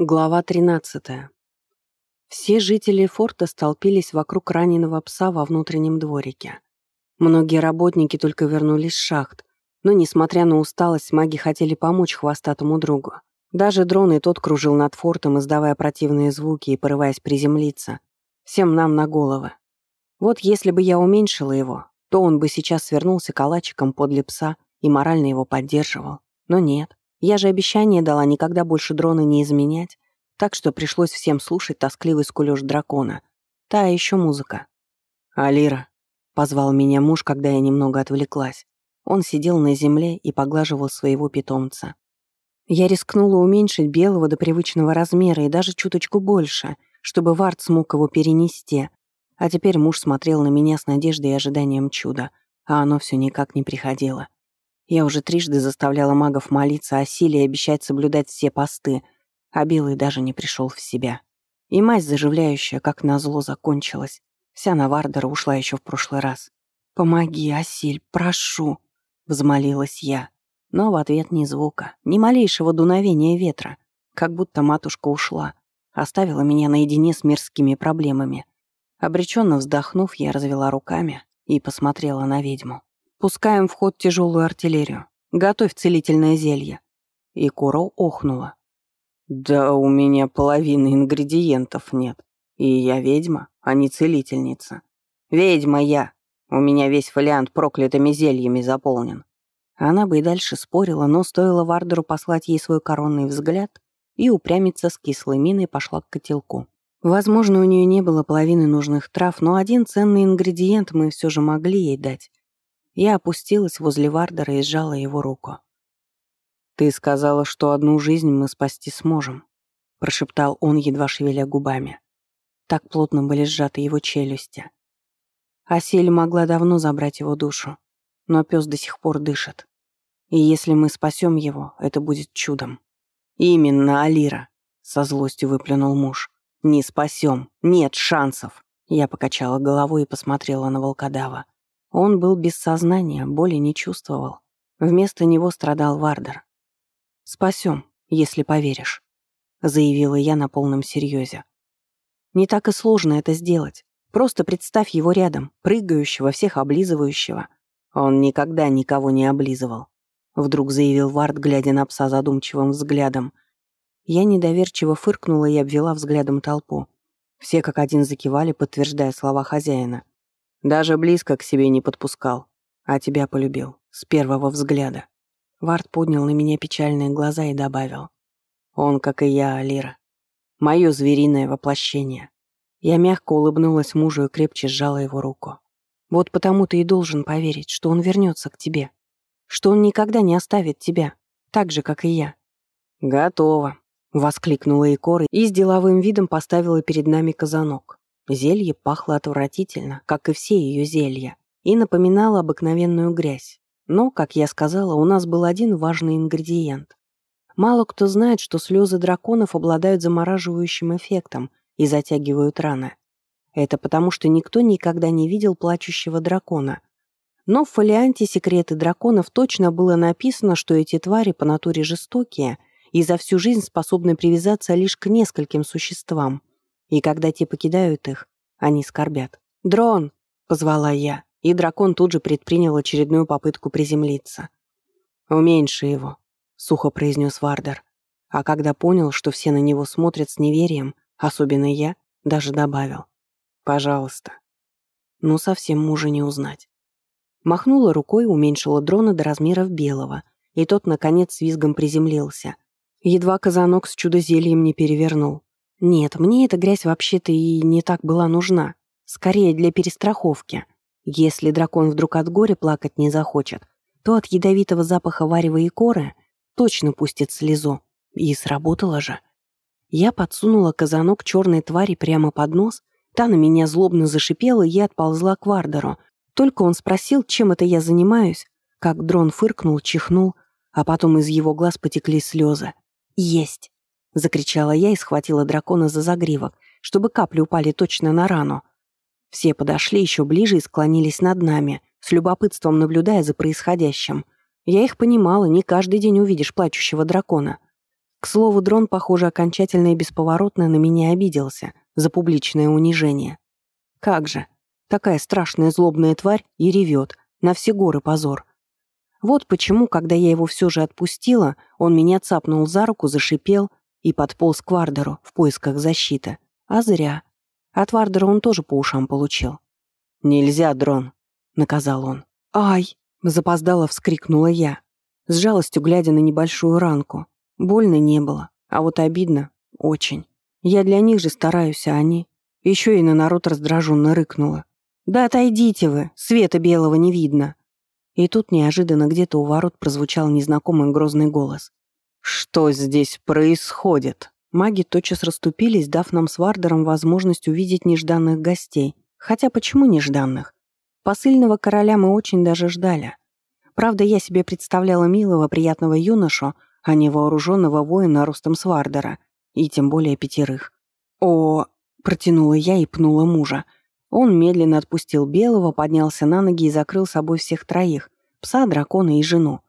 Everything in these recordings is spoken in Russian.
Глава 13. Все жители форта столпились вокруг раненого пса во внутреннем дворике. Многие работники только вернулись с шахт, но, несмотря на усталость, маги хотели помочь хвостатому другу. Даже дрон и тот кружил над фортом, издавая противные звуки и порываясь приземлиться. Всем нам на головы. Вот если бы я уменьшила его, то он бы сейчас свернулся калачиком подле пса и морально его поддерживал. Но нет. Я же обещание дала никогда больше дрона не изменять, так что пришлось всем слушать тоскливый скулёж дракона. Та еще музыка. «Алира», — позвал меня муж, когда я немного отвлеклась. Он сидел на земле и поглаживал своего питомца. Я рискнула уменьшить белого до привычного размера и даже чуточку больше, чтобы Вард смог его перенести. А теперь муж смотрел на меня с надеждой и ожиданием чуда, а оно все никак не приходило. Я уже трижды заставляла магов молиться о силе и обещать соблюдать все посты, а Белый даже не пришел в себя. И мазь заживляющая, как назло, закончилась. Вся на Вардера ушла еще в прошлый раз. «Помоги, Асиль, прошу!» — взмолилась я. Но в ответ ни звука, ни малейшего дуновения ветра, как будто матушка ушла, оставила меня наедине с мирскими проблемами. Обреченно вздохнув, я развела руками и посмотрела на ведьму. Пускаем в ход тяжелую артиллерию. Готовь целительное зелье». И Куро охнула. «Да у меня половины ингредиентов нет. И я ведьма, а не целительница. Ведьма я. У меня весь фолиант проклятыми зельями заполнен». Она бы и дальше спорила, но стоило Вардеру послать ей свой коронный взгляд и упрямиться с кислой миной пошла к котелку. Возможно, у нее не было половины нужных трав, но один ценный ингредиент мы все же могли ей дать. Я опустилась возле Вардера и сжала его руку. «Ты сказала, что одну жизнь мы спасти сможем», — прошептал он, едва шевеля губами. Так плотно были сжаты его челюсти. Асель могла давно забрать его душу, но пес до сих пор дышит. И если мы спасем его, это будет чудом. «Именно, Алира», — со злостью выплюнул муж. «Не спасем, нет шансов». Я покачала головой и посмотрела на волкодава. Он был без сознания, боли не чувствовал. Вместо него страдал Вардер. «Спасем, если поверишь», — заявила я на полном серьезе. «Не так и сложно это сделать. Просто представь его рядом, прыгающего, всех облизывающего. Он никогда никого не облизывал», — вдруг заявил Вард, глядя на пса задумчивым взглядом. Я недоверчиво фыркнула и обвела взглядом толпу. Все как один закивали, подтверждая слова хозяина. Даже близко к себе не подпускал, а тебя полюбил. С первого взгляда. Вард поднял на меня печальные глаза и добавил. Он, как и я, Алира. Мое звериное воплощение. Я мягко улыбнулась мужу и крепче сжала его руку. Вот потому ты и должен поверить, что он вернется к тебе. Что он никогда не оставит тебя, так же, как и я. «Готово», — воскликнула Икора и с деловым видом поставила перед нами казанок. Зелье пахло отвратительно, как и все ее зелья, и напоминало обыкновенную грязь. Но, как я сказала, у нас был один важный ингредиент. Мало кто знает, что слезы драконов обладают замораживающим эффектом и затягивают раны. Это потому, что никто никогда не видел плачущего дракона. Но в фолианте «Секреты драконов» точно было написано, что эти твари по натуре жестокие и за всю жизнь способны привязаться лишь к нескольким существам. И когда те покидают их, они скорбят. «Дрон!» — позвала я, и дракон тут же предпринял очередную попытку приземлиться. «Уменьши его», — сухо произнес Вардер. А когда понял, что все на него смотрят с неверием, особенно я, даже добавил. «Пожалуйста». Ну, совсем мужа не узнать. Махнула рукой, уменьшила дрона до размеров белого, и тот, наконец, с визгом приземлился. Едва казанок с чудо-зельем не перевернул. Нет, мне эта грязь вообще-то и не так была нужна. Скорее для перестраховки. Если дракон вдруг от горя плакать не захочет, то от ядовитого запаха варева и коры точно пустит слезу. И сработало же. Я подсунула казанок черной твари прямо под нос, та на меня злобно зашипела, и отползла к Вардеру. Только он спросил, чем это я занимаюсь, как дрон фыркнул, чихнул, а потом из его глаз потекли слезы. Есть. Закричала я и схватила дракона за загривок, чтобы капли упали точно на рану. Все подошли еще ближе и склонились над нами, с любопытством наблюдая за происходящим. Я их понимала, не каждый день увидишь плачущего дракона. К слову, дрон, похоже, окончательно и бесповоротно на меня обиделся за публичное унижение. Как же, такая страшная злобная тварь и ревет, на все горы позор. Вот почему, когда я его все же отпустила, он меня цапнул за руку, зашипел и подполз к Вардеру в поисках защиты. А зря. От Вардера он тоже по ушам получил. «Нельзя, дрон», — наказал он. «Ай!» — запоздало вскрикнула я, с жалостью глядя на небольшую ранку. Больно не было, а вот обидно — очень. Я для них же стараюсь, а они... Еще и на народ раздраженно рыкнула. «Да отойдите вы, света белого не видно!» И тут неожиданно где-то у ворот прозвучал незнакомый грозный голос. «Что здесь происходит?» Маги тотчас расступились, дав нам с Вардером возможность увидеть нежданных гостей. Хотя почему нежданных? Посыльного короля мы очень даже ждали. Правда, я себе представляла милого, приятного юношу, а не вооруженного воина ростом с Вардера, и тем более пятерых. «О!» — протянула я и пнула мужа. Он медленно отпустил белого, поднялся на ноги и закрыл собой всех троих — пса, дракона и жену.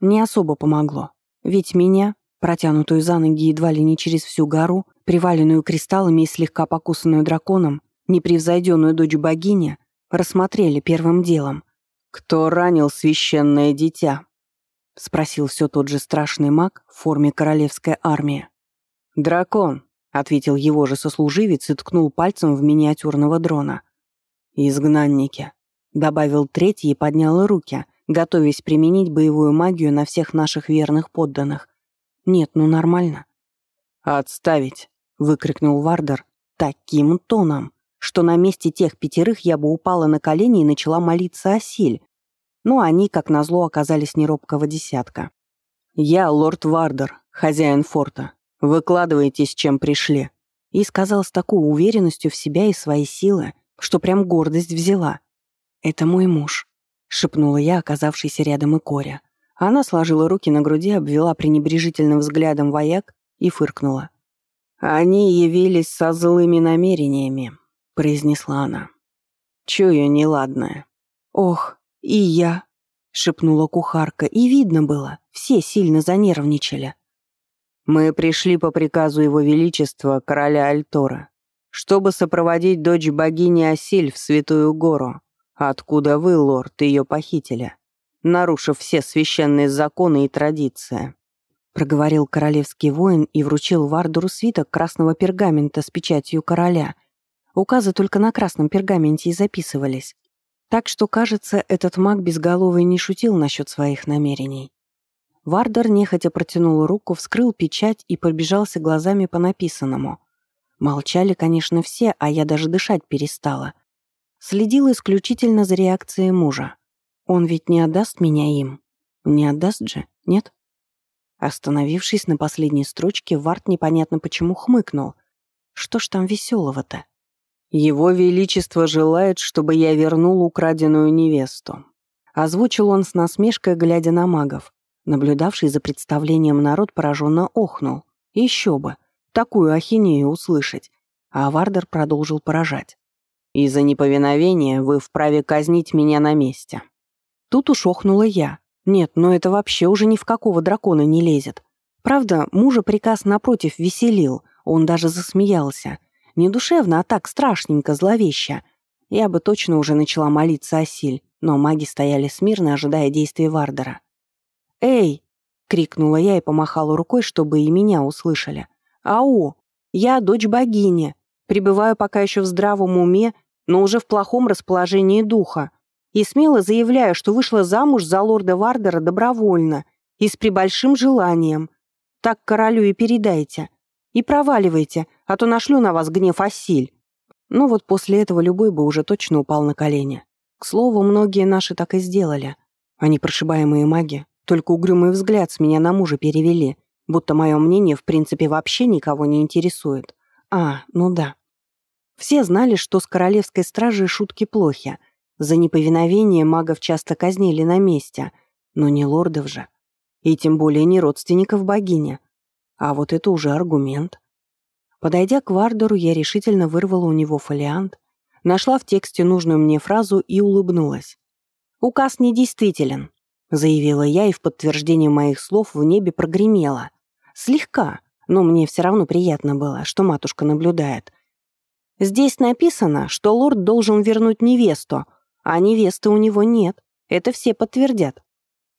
Не особо помогло. Ведь меня, протянутую за ноги едва ли не через всю гору, приваленную кристаллами и слегка покусанную драконом, непревзойденную дочь богини, рассмотрели первым делом. «Кто ранил священное дитя?» — спросил все тот же страшный маг в форме королевской армии. «Дракон», — ответил его же сослуживец и ткнул пальцем в миниатюрного дрона. «Изгнанники», — добавил третий и поднял руки, готовясь применить боевую магию на всех наших верных подданных. Нет, ну нормально. «Отставить!» — выкрикнул Вардер таким тоном, что на месте тех пятерых я бы упала на колени и начала молиться о силь. Но они, как назло, оказались неробкого десятка. «Я лорд Вардер, хозяин форта. Выкладывайтесь, чем пришли». И сказал с такой уверенностью в себя и свои силы, что прям гордость взяла. «Это мой муж шепнула я, оказавшийся рядом и Коря. Она сложила руки на груди, обвела пренебрежительным взглядом вояк и фыркнула. «Они явились со злыми намерениями», — произнесла она. «Чую неладное». «Ох, и я», — шепнула кухарка, и видно было, все сильно занервничали. «Мы пришли по приказу Его Величества, короля Альтора, чтобы сопроводить дочь богини Асиль в Святую Гору. Откуда вы, лорд, ее похитили, нарушив все священные законы и традиции?» Проговорил королевский воин и вручил Вардуру свиток красного пергамента с печатью короля. Указы только на красном пергаменте и записывались. Так что, кажется, этот маг безголовый не шутил насчет своих намерений. Вардер нехотя протянул руку, вскрыл печать и пробежался глазами по написанному. Молчали, конечно, все, а я даже дышать перестала. Следил исключительно за реакцией мужа. Он ведь не отдаст меня им. Не отдаст же, нет? Остановившись на последней строчке, Варт непонятно почему хмыкнул. Что ж там веселого-то? «Его Величество желает, чтобы я вернул украденную невесту», озвучил он с насмешкой, глядя на магов. Наблюдавший за представлением народ пораженно охнул. Еще бы, такую ахинею услышать. А Вардер продолжил поражать. Из-за неповиновения вы вправе казнить меня на месте». Тут уж охнула я. Нет, но это вообще уже ни в какого дракона не лезет. Правда, мужа приказ напротив веселил, он даже засмеялся. Не душевно, а так страшненько, зловеще. Я бы точно уже начала молиться о силь, но маги стояли смирно, ожидая действий Вардера. «Эй!» — крикнула я и помахала рукой, чтобы и меня услышали. «Ау! Я дочь богини. Пребываю пока еще в здравом уме, но уже в плохом расположении духа. И смело заявляю, что вышла замуж за лорда Вардера добровольно и с прибольшим желанием. Так королю и передайте. И проваливайте, а то нашлю на вас гнев Асиль. Ну вот после этого любой бы уже точно упал на колени. К слову, многие наши так и сделали. Они прошибаемые маги, только угрюмый взгляд с меня на мужа перевели, будто мое мнение в принципе вообще никого не интересует. А, ну да. Все знали, что с королевской стражей шутки плохи. За неповиновение магов часто казнили на месте, но не лордов же. И тем более не родственников богини. А вот это уже аргумент. Подойдя к Вардеру, я решительно вырвала у него фолиант, нашла в тексте нужную мне фразу и улыбнулась. «Указ недействителен», — заявила я, и в подтверждение моих слов в небе прогремело. Слегка, но мне все равно приятно было, что матушка наблюдает. Здесь написано, что лорд должен вернуть невесту, а невесты у него нет. Это все подтвердят.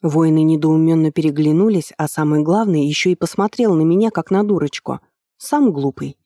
Воины недоуменно переглянулись, а самый главный еще и посмотрел на меня, как на дурочку. Сам глупый.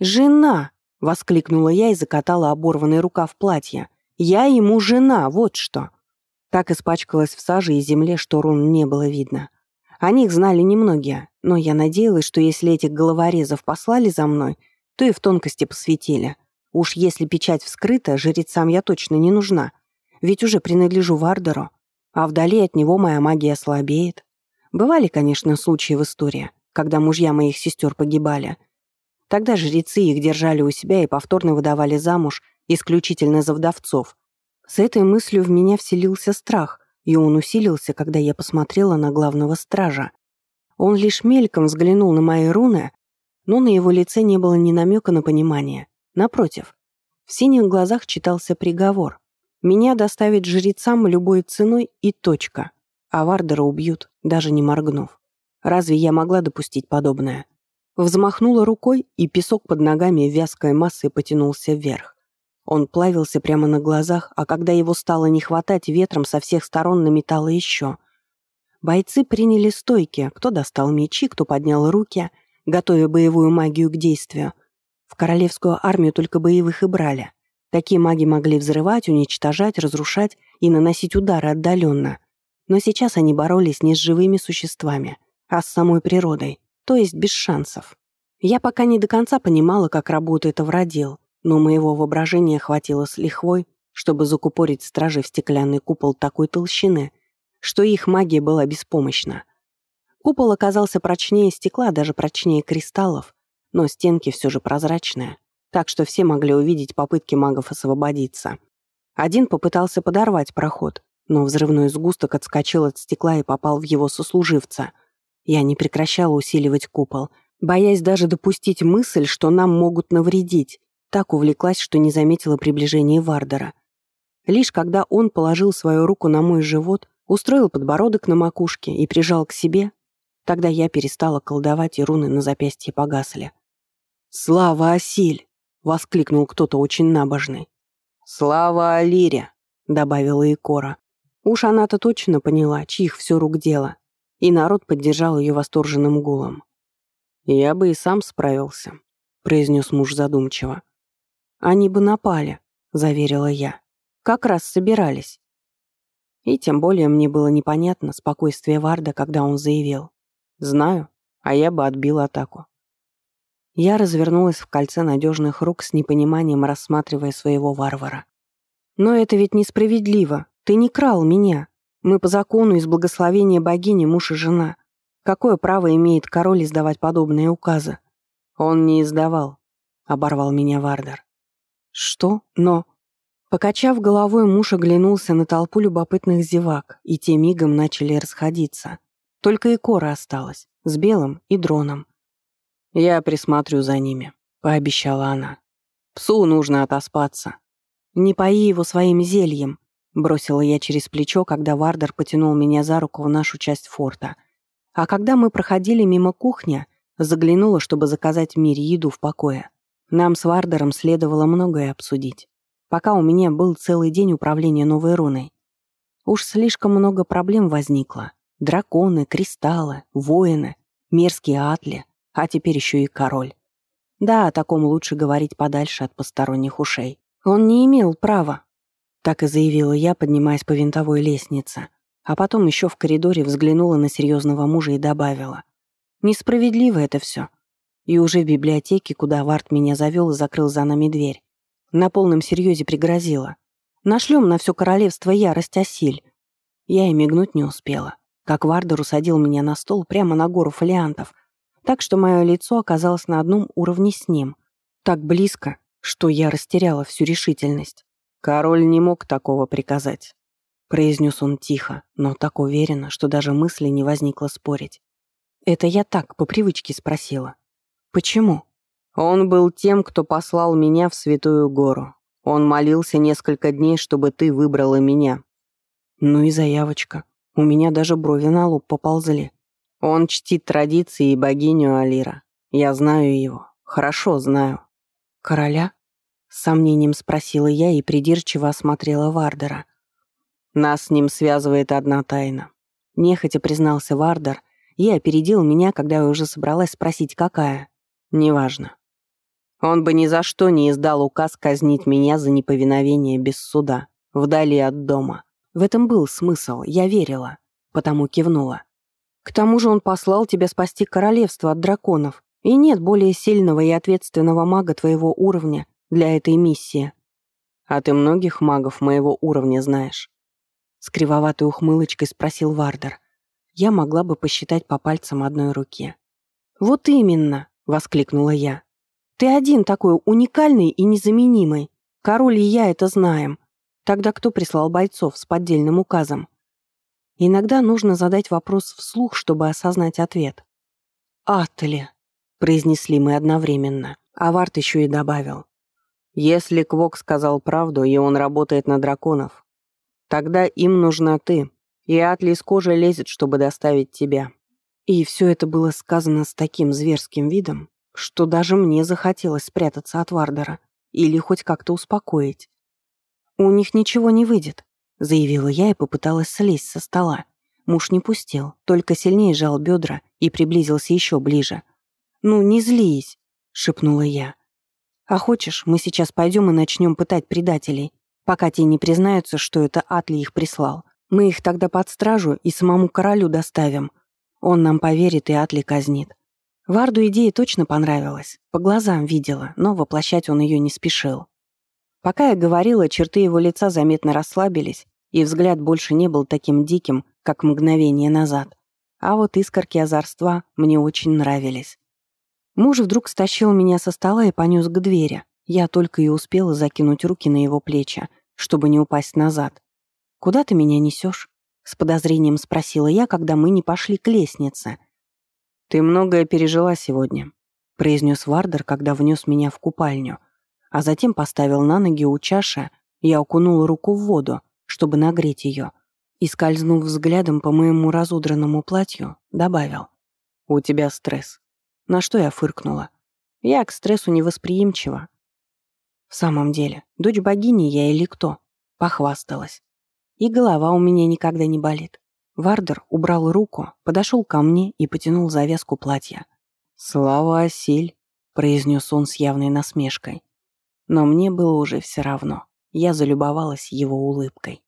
«Жена!» — воскликнула я и закатала оборванный рукав платья. «Я ему жена, вот что!» Так испачкалась в саже и земле, что рун не было видно. О них знали немногие, но я надеялась, что если этих головорезов послали за мной, то и в тонкости посвятили. Уж если печать вскрыта, жрецам я точно не нужна. Ведь уже принадлежу Вардеру а вдали от него моя магия слабеет. Бывали, конечно, случаи в истории, когда мужья моих сестер погибали. Тогда жрецы их держали у себя и повторно выдавали замуж исключительно за вдовцов. С этой мыслью в меня вселился страх, и он усилился, когда я посмотрела на главного стража. Он лишь мельком взглянул на мои руны, но на его лице не было ни намека на понимание. Напротив, в синих глазах читался приговор. Меня доставят жрецам любой ценой и точка. А Вардера убьют, даже не моргнув. Разве я могла допустить подобное? Взмахнула рукой, и песок под ногами вязкой массой потянулся вверх. Он плавился прямо на глазах, а когда его стало не хватать, ветром со всех сторон наметало еще. Бойцы приняли стойки, кто достал мечи, кто поднял руки, готовя боевую магию к действию. В королевскую армию только боевых и брали. Такие маги могли взрывать, уничтожать, разрушать и наносить удары отдаленно. Но сейчас они боролись не с живыми существами, а с самой природой, то есть без шансов. Я пока не до конца понимала, как работает Авродил, но моего воображения хватило с лихвой, чтобы закупорить стражи в стеклянный купол такой толщины, что их магия была беспомощна. Купол оказался прочнее стекла, даже прочнее кристаллов, но стенки все же прозрачные так что все могли увидеть попытки магов освободиться. Один попытался подорвать проход, но взрывной сгусток отскочил от стекла и попал в его сослуживца. Я не прекращала усиливать купол, боясь даже допустить мысль, что нам могут навредить. Так увлеклась, что не заметила приближения Вардера. Лишь когда он положил свою руку на мой живот, устроил подбородок на макушке и прижал к себе, тогда я перестала колдовать, и руны на запястье погасли. «Слава Асиль!» — воскликнул кто-то очень набожный. «Слава Алире!» — добавила Икора. Уж она-то точно поняла, чьих все рук дело, и народ поддержал ее восторженным гулом. «Я бы и сам справился», — произнес муж задумчиво. «Они бы напали», — заверила я. «Как раз собирались». И тем более мне было непонятно спокойствие Варда, когда он заявил. «Знаю, а я бы отбил атаку». Я развернулась в кольце надежных рук с непониманием, рассматривая своего варвара. «Но это ведь несправедливо. Ты не крал меня. Мы по закону из благословения богини муж и жена. Какое право имеет король издавать подобные указы?» «Он не издавал», — оборвал меня Вардер. «Что? Но...» Покачав головой, муж оглянулся на толпу любопытных зевак, и те мигом начали расходиться. Только и кора осталась, с белым и дроном. «Я присмотрю за ними», — пообещала она. «Псу нужно отоспаться». «Не пои его своим зельем», — бросила я через плечо, когда Вардер потянул меня за руку в нашу часть форта. А когда мы проходили мимо кухни, заглянула, чтобы заказать Мире еду в покое. Нам с Вардером следовало многое обсудить. Пока у меня был целый день управления новой руной. Уж слишком много проблем возникло. Драконы, кристаллы, воины, мерзкие атли — а теперь еще и король. Да, о таком лучше говорить подальше от посторонних ушей. Он не имел права. Так и заявила я, поднимаясь по винтовой лестнице. А потом еще в коридоре взглянула на серьезного мужа и добавила. Несправедливо это все. И уже в библиотеке, куда Варт меня завел и закрыл за нами дверь, на полном серьезе пригрозила. Нашлем на все королевство ярость осиль. Я и мигнуть не успела. Как Вардер усадил меня на стол прямо на гору фолиантов, так что мое лицо оказалось на одном уровне с ним. Так близко, что я растеряла всю решительность. «Король не мог такого приказать», — произнес он тихо, но так уверенно, что даже мысли не возникло спорить. Это я так, по привычке спросила. «Почему?» «Он был тем, кто послал меня в Святую Гору. Он молился несколько дней, чтобы ты выбрала меня». Ну и заявочка. У меня даже брови на лоб поползли. Он чтит традиции и богиню Алира. Я знаю его. Хорошо знаю. Короля? С сомнением спросила я и придирчиво осмотрела Вардера. Нас с ним связывает одна тайна. Нехотя признался Вардер и опередил меня, когда я уже собралась спросить, какая. Неважно. Он бы ни за что не издал указ казнить меня за неповиновение без суда, вдали от дома. В этом был смысл, я верила, потому кивнула. К тому же он послал тебя спасти королевство от драконов, и нет более сильного и ответственного мага твоего уровня для этой миссии. А ты многих магов моего уровня знаешь?» С кривоватой ухмылочкой спросил Вардер. Я могла бы посчитать по пальцам одной руки. «Вот именно!» — воскликнула я. «Ты один такой уникальный и незаменимый. Король и я это знаем. Тогда кто прислал бойцов с поддельным указом? Иногда нужно задать вопрос вслух, чтобы осознать ответ. «Атли», — произнесли мы одновременно, а Варт еще и добавил. «Если Квок сказал правду, и он работает на драконов, тогда им нужна ты, и Атли с кожи лезет, чтобы доставить тебя». И все это было сказано с таким зверским видом, что даже мне захотелось спрятаться от Вардера или хоть как-то успокоить. «У них ничего не выйдет», — заявила я и попыталась слезть со стола. Муж не пустил, только сильнее сжал бедра и приблизился еще ближе. «Ну, не злись», — шепнула я. «А хочешь, мы сейчас пойдем и начнем пытать предателей, пока те не признаются, что это Атли их прислал. Мы их тогда под стражу и самому королю доставим. Он нам поверит и Атли казнит». Варду идея точно понравилась, по глазам видела, но воплощать он ее не спешил. Пока я говорила, черты его лица заметно расслабились, и взгляд больше не был таким диким, как мгновение назад. А вот искорки озорства мне очень нравились. Муж вдруг стащил меня со стола и понес к двери. Я только и успела закинуть руки на его плечи, чтобы не упасть назад. «Куда ты меня несешь? с подозрением спросила я, когда мы не пошли к лестнице. «Ты многое пережила сегодня», — произнес Вардер, когда внес меня в купальню — а затем поставил на ноги у чаши, я окунул руку в воду, чтобы нагреть ее, и, скользнув взглядом по моему разудранному платью, добавил «У тебя стресс». На что я фыркнула. Я к стрессу невосприимчива. В самом деле, дочь богини я или кто? Похвасталась. И голова у меня никогда не болит. Вардер убрал руку, подошел ко мне и потянул завязку платья. «Слава Осель», — произнес он с явной насмешкой. Но мне было уже все равно. Я залюбовалась его улыбкой.